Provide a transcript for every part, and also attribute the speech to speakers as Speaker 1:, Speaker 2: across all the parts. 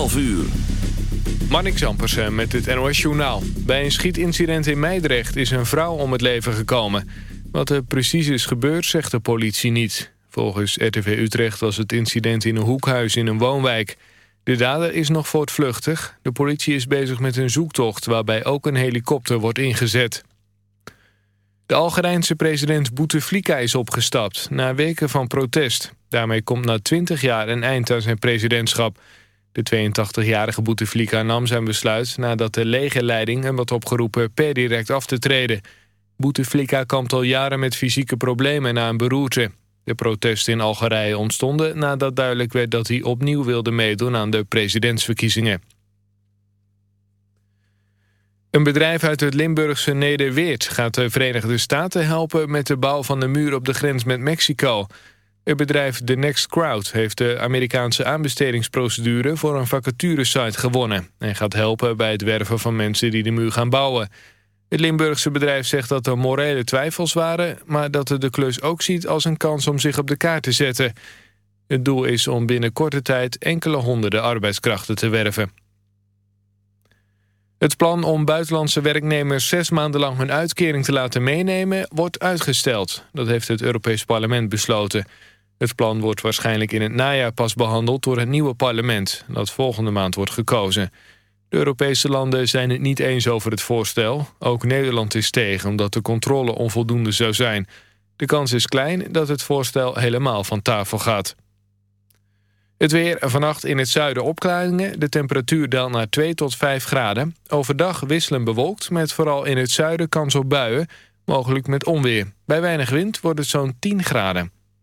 Speaker 1: 12 uur.
Speaker 2: Marnik Zampersen met het NOS Journaal. Bij een schietincident in Meidrecht is een vrouw om het leven gekomen. Wat er precies is gebeurd, zegt de politie niet. Volgens RTV Utrecht was het incident in een hoekhuis in een woonwijk. De dader is nog voortvluchtig. De politie is bezig met een zoektocht... waarbij ook een helikopter wordt ingezet. De Algerijnse president Bouteflika is opgestapt... na weken van protest. Daarmee komt na 20 jaar een eind aan zijn presidentschap... De 82-jarige Bouteflika nam zijn besluit nadat de legerleiding hem had opgeroepen per direct af te treden. Bouteflika kampt al jaren met fysieke problemen na een beroerte. De protesten in Algerije ontstonden nadat duidelijk werd dat hij opnieuw wilde meedoen aan de presidentsverkiezingen. Een bedrijf uit het Limburgse Nederweert gaat de Verenigde Staten helpen met de bouw van de muur op de grens met Mexico. Het bedrijf The Next Crowd heeft de Amerikaanse aanbestedingsprocedure voor een vacaturesite gewonnen en gaat helpen bij het werven van mensen die de muur gaan bouwen. Het Limburgse bedrijf zegt dat er morele twijfels waren, maar dat het de klus ook ziet als een kans om zich op de kaart te zetten. Het doel is om binnen korte tijd enkele honderden arbeidskrachten te werven. Het plan om buitenlandse werknemers zes maanden lang hun uitkering te laten meenemen wordt uitgesteld. Dat heeft het Europees Parlement besloten. Het plan wordt waarschijnlijk in het najaar pas behandeld door het nieuwe parlement... dat volgende maand wordt gekozen. De Europese landen zijn het niet eens over het voorstel. Ook Nederland is tegen, omdat de controle onvoldoende zou zijn. De kans is klein dat het voorstel helemaal van tafel gaat. Het weer vannacht in het zuiden opklaringen. De temperatuur daalt naar 2 tot 5 graden. Overdag wisselen bewolkt met vooral in het zuiden kans op buien. Mogelijk met onweer. Bij weinig wind wordt het zo'n 10 graden.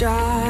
Speaker 3: drive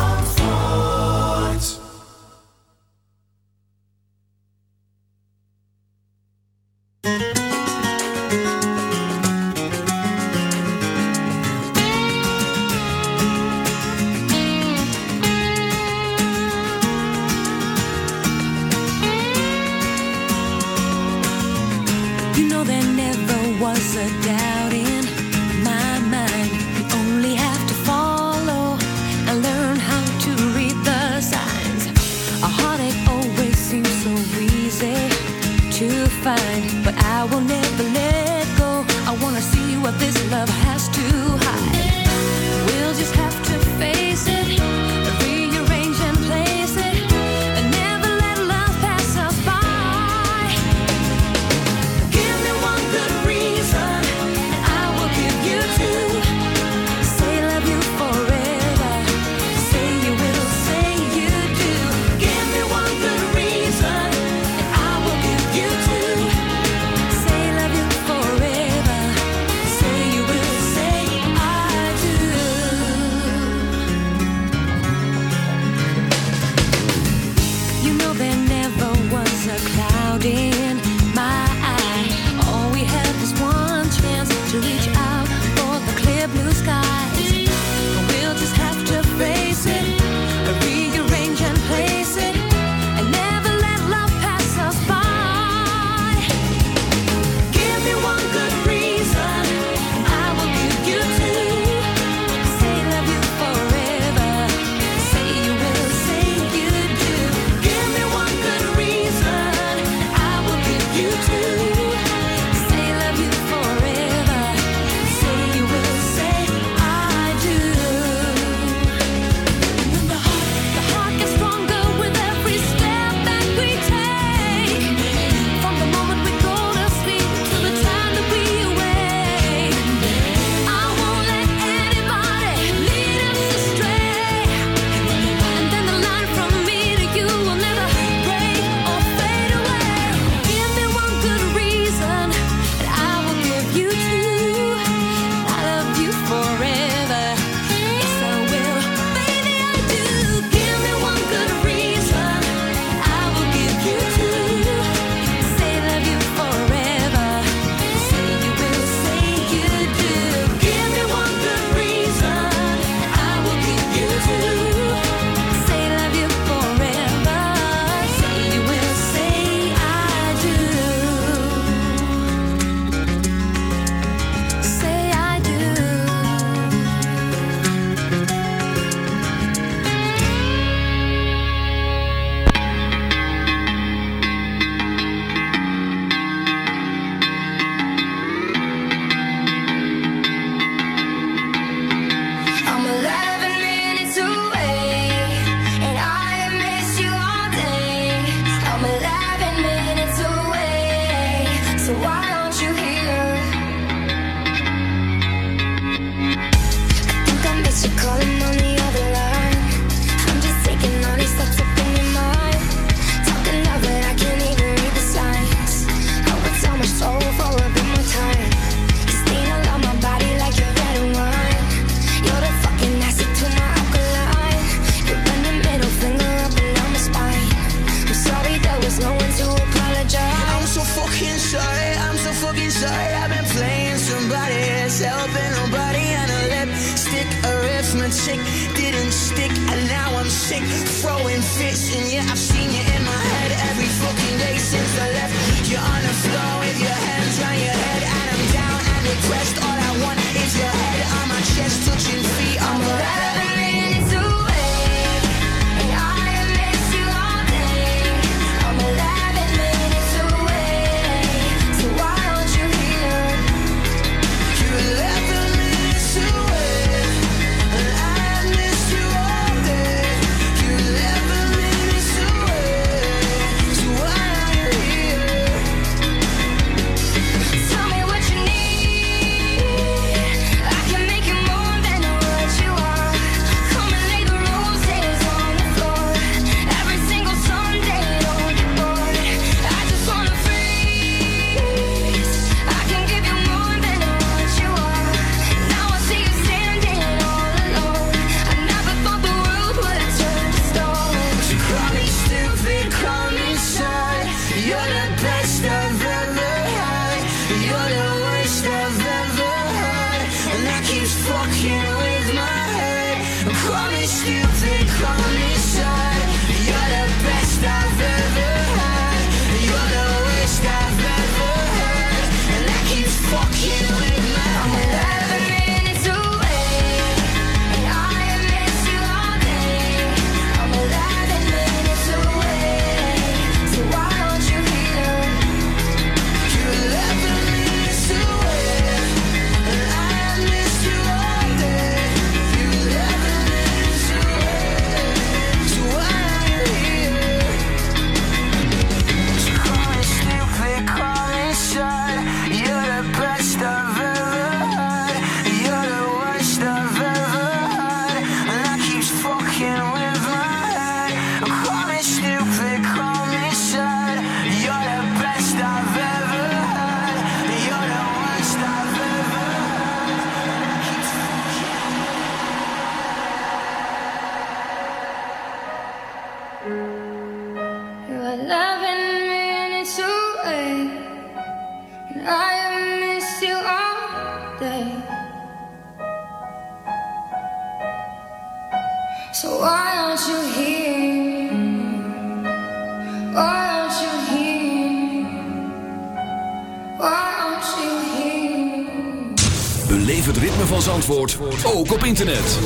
Speaker 1: Zandvoort ook op internet.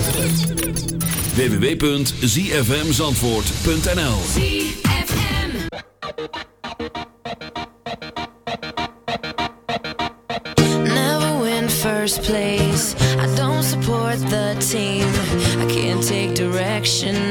Speaker 1: www.zfmzandvoort.nl
Speaker 4: Never win first place. I don't support the team. I can't take direction.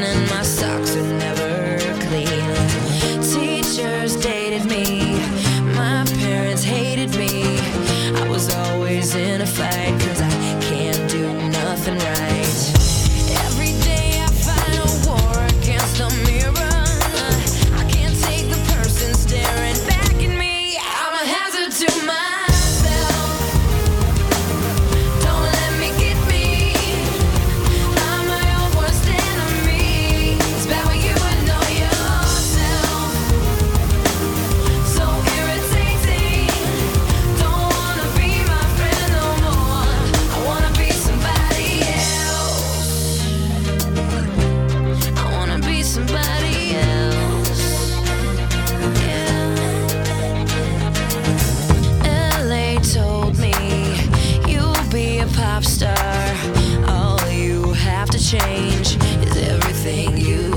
Speaker 4: change is everything you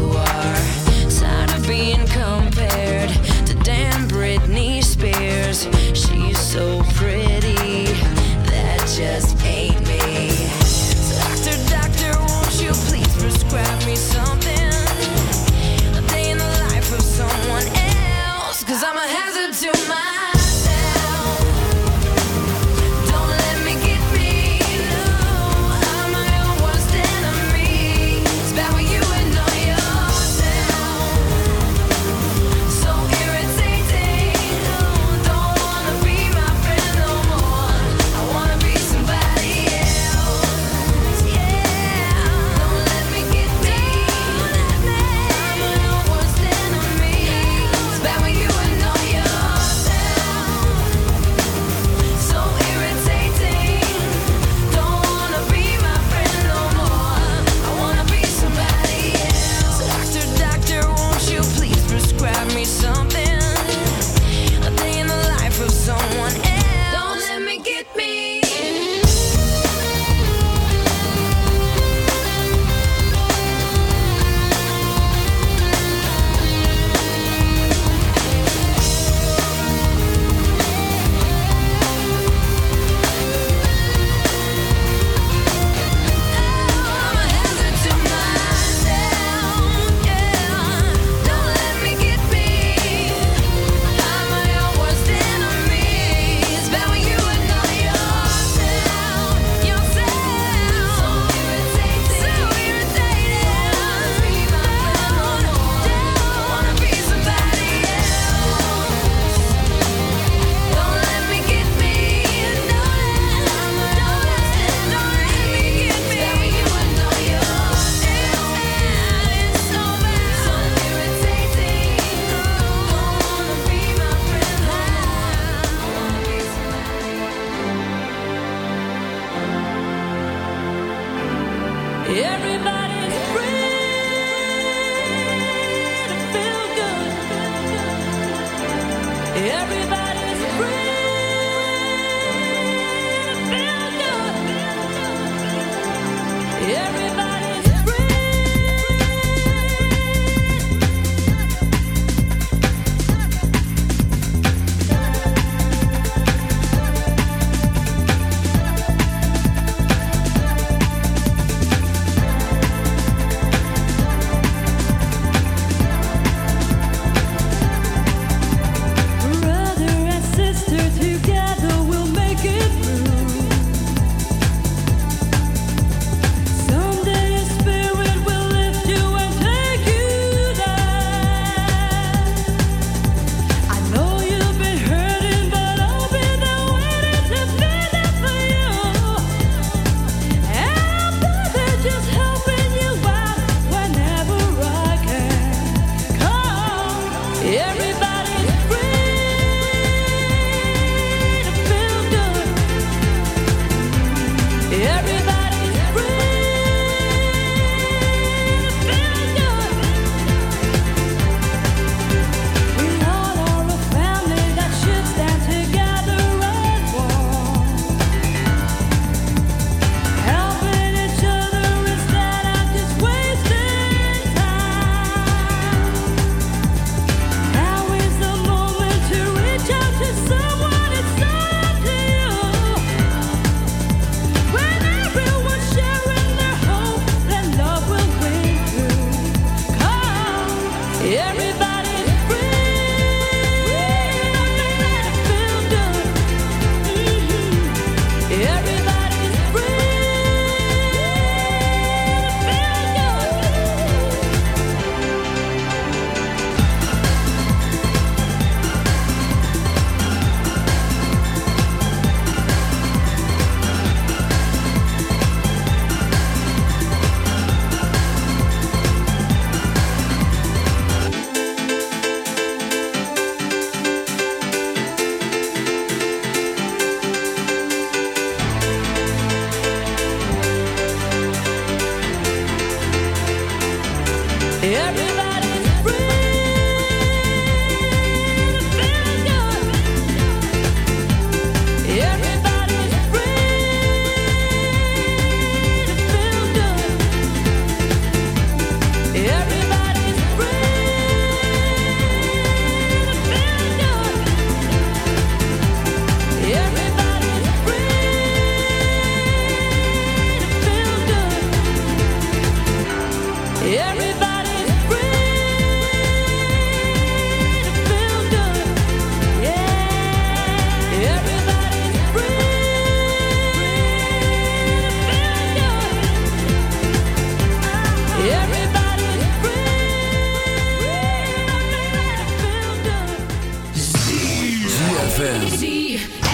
Speaker 1: ZFM.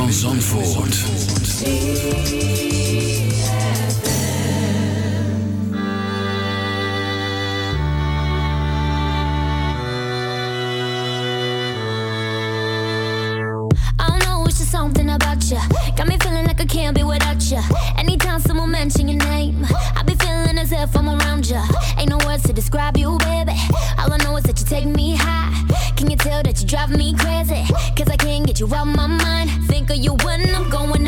Speaker 1: van Zandvoort.
Speaker 5: Something about you got me feeling like I can't be without you. Anytime someone mention your name, I be feeling as if I'm around you. Ain't no words to describe you, baby. All I know is that you take me high. Can you tell that you drive me crazy? you out my mind. Think of you when I'm going.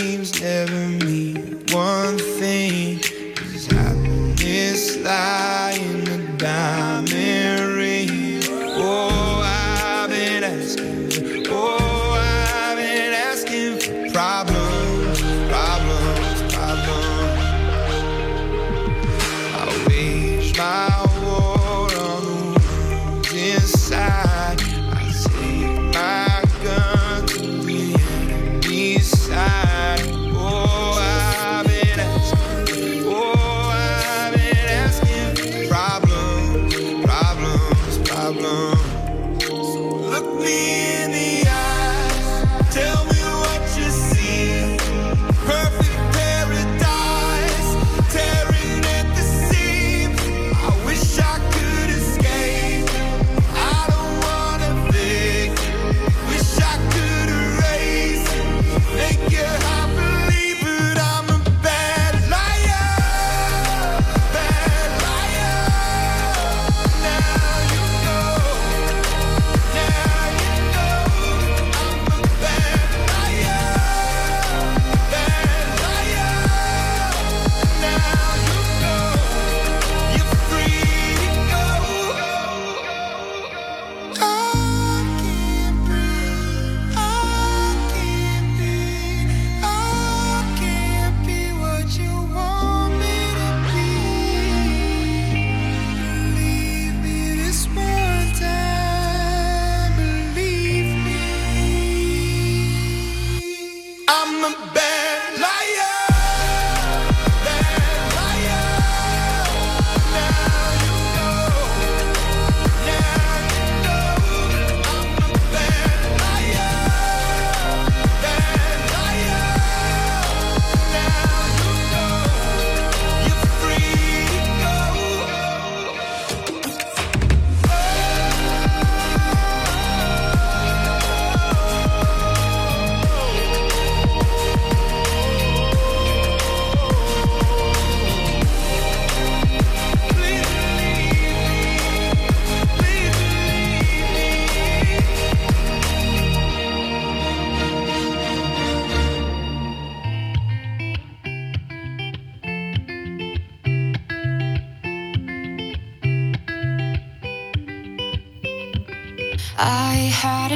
Speaker 6: Dreams never mean one thing. Is happiness lie